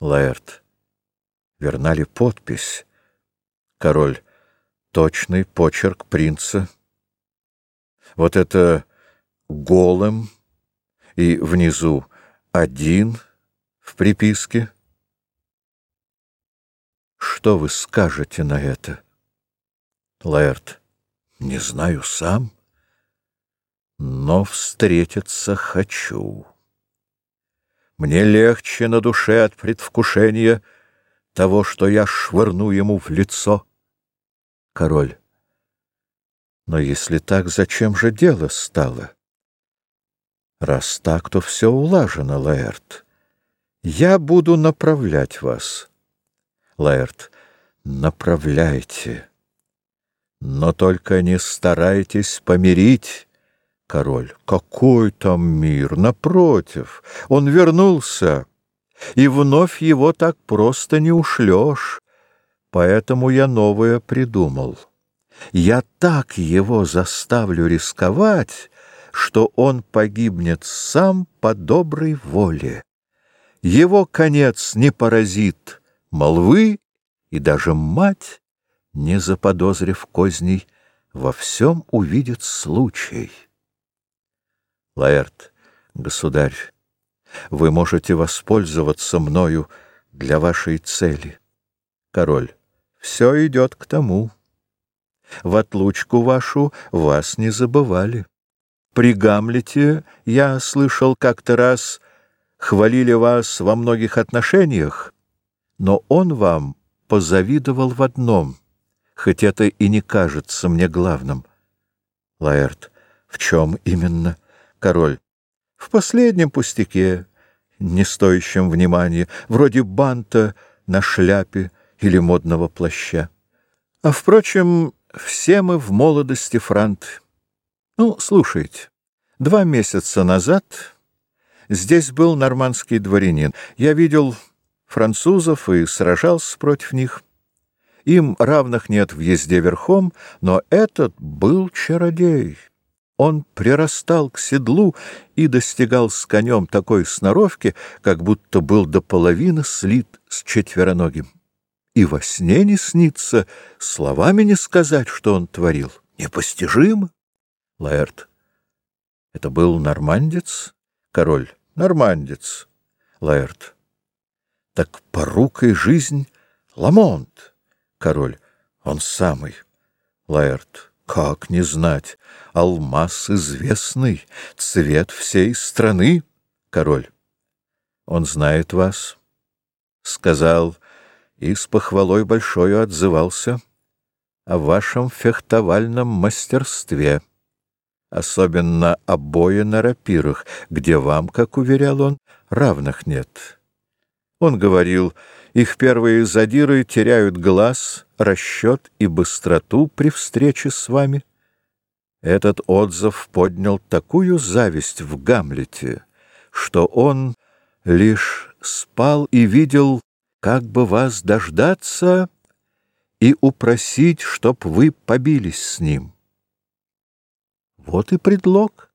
Лаэрт. Верна ли подпись? Король. Точный почерк принца. Вот это голым и внизу один в приписке. Что вы скажете на это? Лаэрт. Не знаю сам, но встретиться хочу. Мне легче на душе от предвкушения того, что я швырну ему в лицо. Король. Но если так, зачем же дело стало? Раз так, то все улажено, Лаэрт. Я буду направлять вас. Лаэрт. Направляйте. Но только не старайтесь помирить. Король. Какой там мир? Напротив, он вернулся, и вновь его так просто не ушлешь. Поэтому я новое придумал. Я так его заставлю рисковать, что он погибнет сам по доброй воле. Его конец не поразит молвы, и даже мать не заподозрив козней, во всем увидит случай. Лаэрт, государь, вы можете воспользоваться мною для вашей цели. Король, все идет к тому. В отлучку вашу вас не забывали. При Гамлете, я слышал как-то раз, хвалили вас во многих отношениях, но он вам позавидовал в одном — хоть это и не кажется мне главным. Лаэрт. В чем именно? Король. В последнем пустяке, не стоящем внимания, вроде банта на шляпе или модного плаща. А, впрочем, все мы в молодости франты. Ну, слушайте, два месяца назад здесь был нормандский дворянин. Я видел французов и сражался против них. Им равных нет в езде верхом, но этот был чародей. Он прирастал к седлу и достигал с конем такой сноровки, как будто был до половины слит с четвероногим. И во сне не снится, словами не сказать, что он творил. Непостижимо. Лаэрт. Это был нормандец? Король. Нормандец. Лаэрт. Так порукой жизнь Ламонт. Король. Он самый. Лаэрт. Как не знать? Алмаз известный, цвет всей страны. Король. Он знает вас. Сказал и с похвалой большой отзывался о вашем фехтовальном мастерстве, особенно о бое на рапирах, где вам, как уверял он, равных нет. Он говорил, их первые задиры теряют глаз, расчет и быстроту при встрече с вами. Этот отзыв поднял такую зависть в Гамлете, что он лишь спал и видел, как бы вас дождаться и упросить, чтоб вы побились с ним. Вот и предлог.